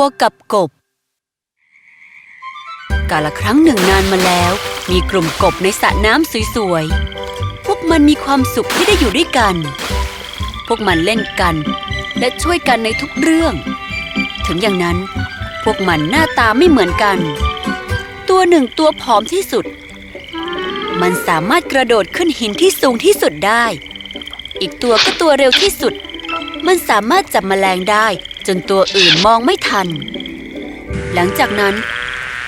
วัวกับกบ กาละครั้งหนึ่งนานมาแล้ว มีกลุ่มกบในสระน้ำสวยๆ พวกมันมีความสุขที่ได้อยู่ด้วยกัน พวกมันเล่นกันและช่วยกันในทุกเรื่อง ถึงอย่างนั้น พวกมันหน้าตาไม่เหมือนกัน ตัวหนึ่งตัวผอมที่สุด มันสามารถกระโดดขึ้นหินที่สูงที่สุดได้ อีกตัวก็ตัวเร็วที่สุด มันสามารถจับแมลงได้ จนตัวอื่นมองไม่ทัน หลังจากนั้น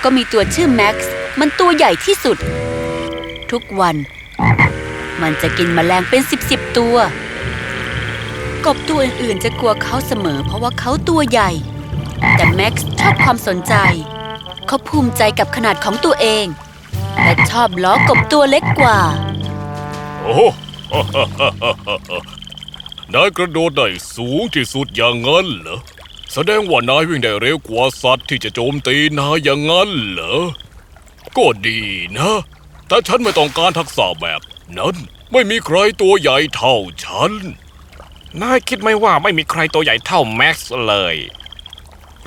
ก็มีตัวชื่อแม็กซ์มันตัวใหญ่ที่สุด ทุกวัน มันจะกินแมลงเป็นสิบสิบตัว กบตัวอื่นๆจะกลัวเขาเสมอเพราะว่าเขาตัวใหญ่ แต่แม็กซ์ชอบความสนใจ เขาภูมิใจกับขนาดของตัวเอง และชอบล้อกบตัวเล็กกว่า โอ้ นายกระโดดได้สูงที่สุดอย่างนั้นเหรอ แสดงว่านายวิ่งได้เร็วกว่าสัตว์ที่จะโจมตีนายอย่างนั้นเหรอ ก็ดีนะ แต่ฉันไม่ต้องการทักษะแบบนั้น ไม่มีใครตัวใหญ่เท่าฉัน นายคิดไหมว่าไม่มีใครตัวใหญ่เท่าแม็กซ์เลย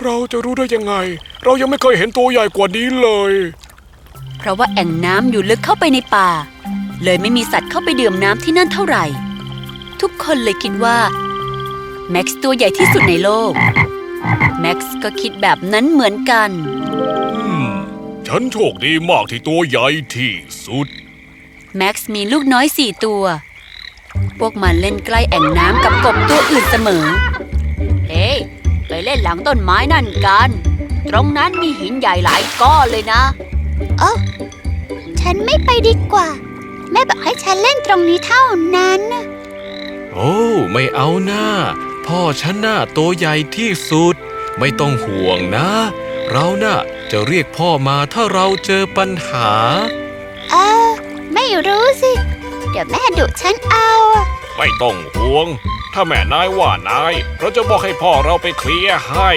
เราจะรู้ได้ยังไง เรายังไม่เคยเห็นตัวใหญ่กว่านี้เลย เพราะว่าแอ่งน้ำอยู่ลึกเข้าไปในป่า เลยไม่มีสัตว์เข้าไปดื่มน้ำที่นั่นเท่าไหร่ ทุกคนเลยคิดว่า แม็กซ์ตัวใหญ่ที่สุดในโลก แม็กซ์ก็คิดแบบนั้นเหมือนกันอืมฉันโชคดีมากที่ตัวใหญ่ที่สุด แม็กซ์มีลูกน้อยสี่ตัว พวกมันเล่นใกล้แอ่งน้ำกับกบตัวอื่นเสมอ เฮ้ยไปเล่นหลังต้นไม้นั่นกัน ตรงนั้นมีหินใหญ่หลายก้อนเลยนะฉันไม่ไปดีกว่า แม่บอกให้ฉันเล่นตรงนี้เท่านั้นน่ะ โอ้ไม่เอาหน้า พ่อฉันน่ะตัวใหญ่ที่สุด ไม่ต้องห่วงนะ เราน่ะจะเรียกพ่อมาถ้าเราเจอปัญหา เออ ไม่รู้สิ เดี๋ยวแม่ดุฉันเอาอะไม่ต้องห่วง ถ้าแม่นายว่านาย เราจะบอกให้พ่อเราไปเคลียร์ให้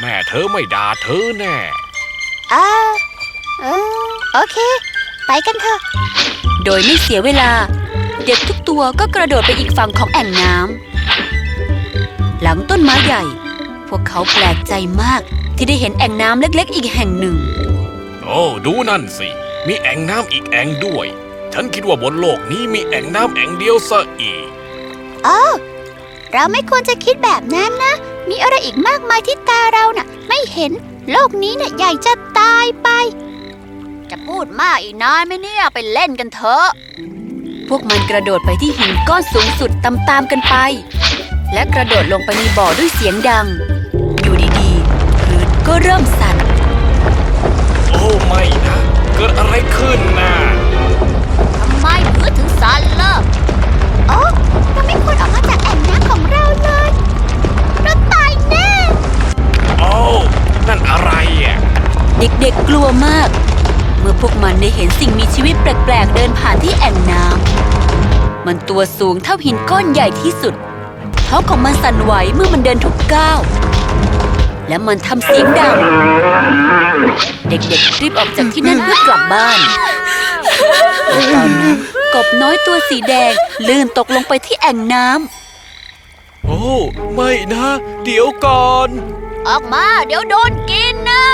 แม่เธอไม่ด่าเธอแน่อ่าเออโอเค ไปกันเถอะ โดยไม่เสียเวลา เด็กทุก ตัวก็กระโดดไปอีกฝั่งของแอ่งน้ำหลังต้นไม้ใหญ่ พวกเขาแปลกใจมากที่ได้เห็นแอ่งน้ำเล็กๆ อีกแห่งหนึ่ง โอ้ดูนั่นสิ มีแอ่งน้ำอีกแอ่งด้วย ฉันคิดว่าบนโลกนี้มีแอ่งน้ำแอ่งเดียวซะอีกอ๋อเราไม่ควรจะคิดแบบนั้นนะ มีอะไรอีกมากมายที่ตาเราน่ะ ไม่เห็นโลกนี้น่ะใหญ่จะตายไป จะพูดมากอีกนานไหมเนี่ย ไปเล่นกันเถอะ พวกมันกระโดดไปที่หินก้อนสูงสุดตามๆกันไป และกระโดดลงไปในบ่อด้วยเสียงดัง อยู่ดีๆพื้นก็เริ่มสั่น โอ้ไม่นะ เกิดอะไรขึ้นน่ะทำไมพื้นถึงสั่นล่ะ ได้เห็นสิ่งมีชีวิตแปลกๆ เดินผ่านที่แอ่งน้ำ มันตัวสูงเท่าหินก้อนใหญ่ที่สุด ท้องของมันสั่นไหวเมื่อมันเดินทุกก้าว และมันทำเสียงดัง เด็กๆรีบออกจากที่นั่นเพื่อกลับบ้านและตอนนั้นกบน้อยตัวสีแดง ลื่นตกลงไปที่แอ่งน้ำ โอ้ ไม่นะ เดี๋ยวก่อน ออกมาเดี๋ยวโดนกินนะ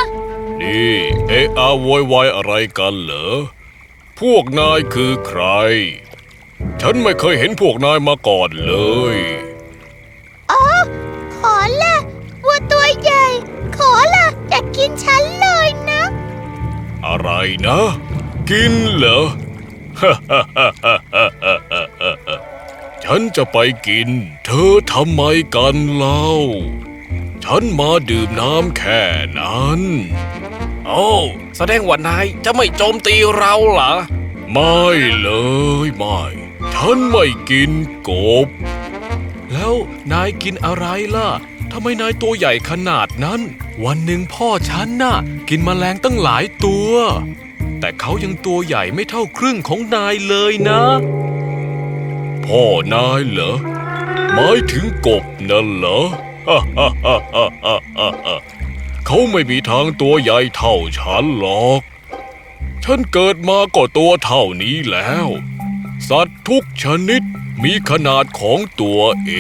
นี่ เอะอาโวยวายอะไรกันเหรอ พวกนายคือใคร ฉันไม่เคยเห็นพวกนายมาก่อนเลยขอละวัวตัวใหญ่ ขอละอย่ากินฉันเลยนะ อะไรนะ กินเหรอ ฉันจะไปกิน เธอทำไมกันเล่า ฉันมาดื่มน้ำแค่นั้น โอ้แสดงว่านายจะไม่โจมตีเราเหรอ ไม่เลยไม่ ฉันไม่กินกบ แล้วนายกินอะไรล่ะทำไมนายตัวใหญ่ขนาดนั้น วันหนึ่งพ่อฉันน่ะ กินแมลงตั้งหลายตัว แต่เขายังตัวใหญ่ไม่เท่าครึ่งของนายเลยนะ พ่อนายเหรอหมายถึงกบนั่นเหรอ เขาไม่มีทางตัวใหญ่เท่าฉันหรอก ฉันเกิดมาก็ตัวเท่านี้แล้ว สัตว์ทุกชนิดมีขนาดของตัวเอ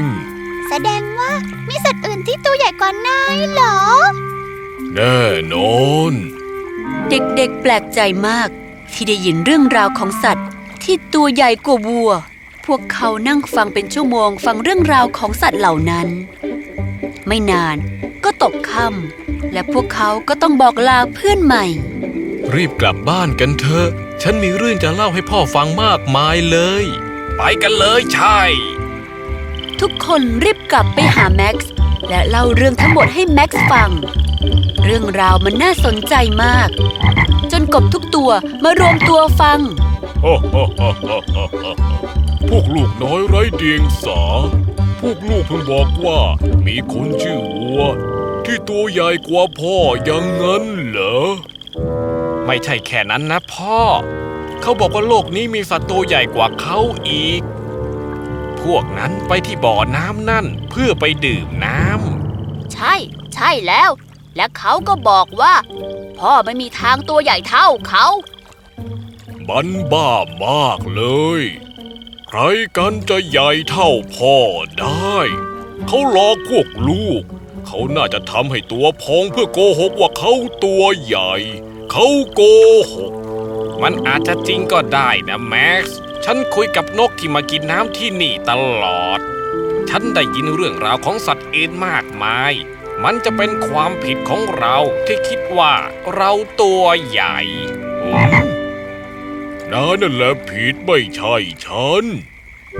ง แสดงว่ามีสัตว์อื่นที่ตัวใหญ่กว่านายเหรอ แน่นอน เด็กๆแปลกใจมาก ที่ได้ยินเรื่องราวของสัตว์ที่ตัวใหญ่กว่าวัว พวกเขานั่งฟังเป็นชั่วโมงฟังเรื่องราวของสัตว์เหล่านั้น ไม่นานก็ตกค่ำและพวกเขาก็ต้องบอกลาเพื่อนใหม่ รีบกลับบ้านกันเถอะ ฉันมีเรื่องจะเล่าให้พ่อฟังมากมายเลย ไปกันเลยใช่ทุกคนรีบกลับไปหาแม็กซ์และเล่าเรื่องทั้งหมดให้แม็กซ์ฟัง เรื่องราวมันน่าสนใจมาก จนกบทุกตัวมารวมตัวฟัง พวกลูกน้อยไร้เดียงสา พวกลูกเพิ่งบอกว่า มีคนชื่อวัว ที่ตัวใหญ่กว่าพ่ออย่างนั้นเหรอ ไม่ใช่แค่นั้นนะพ่อ เขาบอกว่าโลกนี้มีสัตว์ตัวใหญ่กว่าเขาอีก พวกนั้นไปที่บ่อน้ำนั่นเพื่อไปดื่มน้ำ ใช่ ใช่แล้ว และเขาก็บอกว่า พ่อไม่มีทางตัวใหญ่เท่าเขา มันบ้ามากเลย ใครกันจะใหญ่เท่าพ่อได้ เขาหลอกพวกลูก เขาน่าจะทำให้ตัวพองเพื่อโกหกว่าเขาตัวใหญ่ เขาโกหก มันอาจจะจริงก็ได้นะแม็กซ์ ฉันคุยกับนกที่มากินน้ำที่นี่ตลอด ฉันได้ยินเรื่องราวของสัตว์เอ็นมากมาย มันจะเป็นความผิดของเราที่คิดว่าเราตัวใหญ่ นานั่นแหละผิดไม่ใช่ฉัน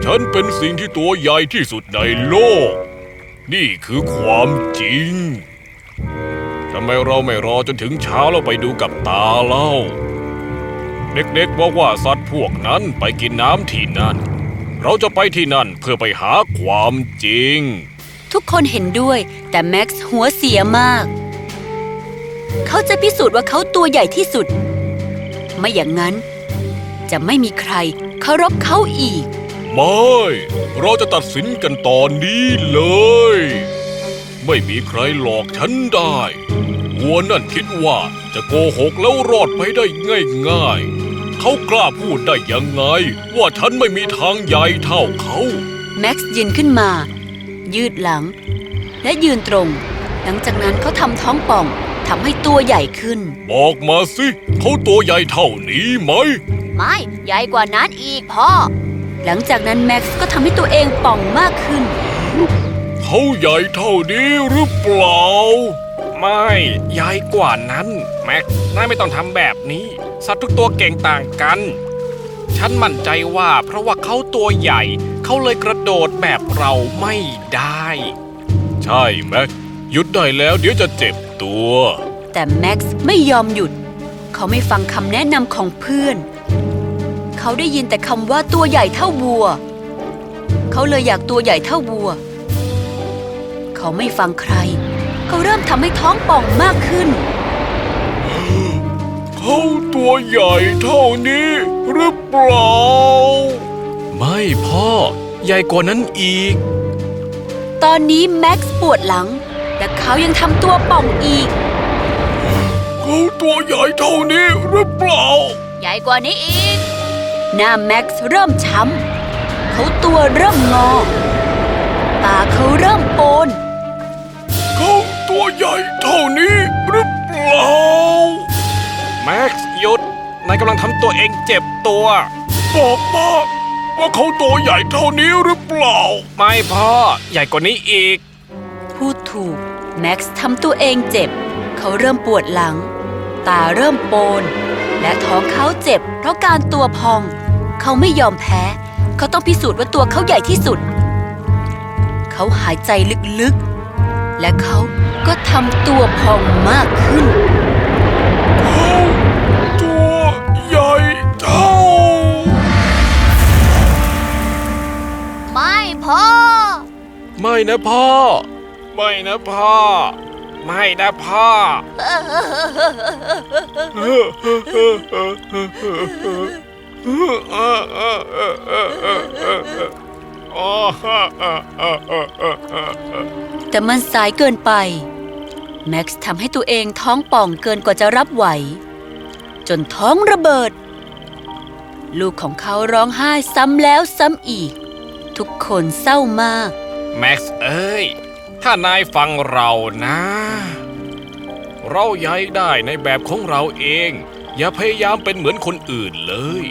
ฉันเป็นสิ่งที่ตัวใหญ่ที่สุดในโลก นี่คือความจริง ทำไมเราไม่รอจนถึงเช้าแล้วไปดูกับตาเล่า เด็กๆบอกว่าสัตว์พวกนั้นไปกินน้ำที่นั่น เราจะไปที่นั่นเพื่อไปหาความจริง ทุกคนเห็นด้วยแต่แม็กซ์หัวเสียมาก เขาจะพิสูจน์ว่าเขาตัวใหญ่ที่สุด ไม่อย่างนั้น จะไม่มีใครเคารพเขาอีก ไม่ เราจะตัดสินกันตอนนี้เลย ไม่มีใครหลอกฉันได้วัวนั่นคิดว่าจะโกหกแล้วรอดไปได้ง่ายๆ เขากล้าพูดได้ยังไง ว่าฉันไม่มีทางใหญ่เท่าเขา แม็กซ์ยืนขึ้นมา ยืดหลัง และยืนตรง หลังจากนั้นเขาทำท้องป่องทำให้ตัวใหญ่ขึ้น บอกมาสิ เขาตัวใหญ่เท่านี้ไหม ไม่ ใหญ่กว่านั้นอีกพ่อ หลังจากนั้นแม็กซ์ก็ทำให้ตัวเองป่องมากขึ้น เขาใหญ่เท่านี้หรือเปล่า ไม่ใหญ่กว่านั้น แม็กซ์นายไม่ต้องทำแบบนี้ สัตว์ทุกตัวเก่งต่างกัน ฉันมั่นใจว่าเพราะว่าเขาตัวใหญ่ เขาเลยกระโดดแบบเราไม่ได้ ใช่แม็กหยุดได้แล้วเดี๋ยวจะเจ็บตัว แต่แม็กซ์ไม่ยอมหยุด เขาไม่ฟังคำแนะนำของเพื่อน เขาได้ยินแต่คำว่าตัวใหญ่เท่าวัว เขาเลยอยากตัวใหญ่เท่าวัว เขาไม่ฟังใคร เขาเริ่มทำให้ท้องป่องมากขึ้น เขาตัวใหญ่เท่านี้หรือเปล่า ไม่พ่อ ใหญ่กว่านั้นอีก ตอนนี้แม็กซ์ปวดหลัง แต่เขายังทำตัวป่องอีก เขาตัวใหญ่เท่านี้หรือเปล่า ใหญ่กว่านี้อีก หน้าแม็กซ์เริ่มช้ำเขาตัวเริ่มงอ ตาเขาเริ่มโปนเขาตัวใหญ่เท่านี้หรือเปล่า แม็กซ์หยุด นายกำลังทำตัวเองเจ็บตัว บอกมาว่าเขาตัวใหญ่เท่านี้หรือเปล่า ไม่พ่อ ใหญ่กว่านี้อีก พูดถูก แม็กซ์ทำตัวเองเจ็บ เขาเริ่มปวดหลัง ตาเริ่มโปน และท้องเขาเจ็บ เพราะการตัวพอง เขาไม่ยอมแพ้ เขาต้องพิสูจน์ว่าตัวเขาใหญ่ที่สุด เขาหายใจลึกๆ และเขาก็ทำตัวพองมากขึ้นเขาตัวใหญ่เท่า ไม่พ่อ ไม่นะพ่อ ไม่นะพ่อ ไม่นะพ่อ แต่มันสายเกินไป แม็กซ์ทำให้ตัวเองท้องป่องเกินกว่าจะรับไหว จนท้องระเบิด ลูกของเขาร้องไห้ซ้ำแล้วซ้ำอีก ทุกคนเศร้ามาก แม็กซ์เอ้ย ถ้านายฟังเรานะ เราย้ายได้ในแบบของเราเอง อย่าพยายามเป็นเหมือนคนอื่นเลย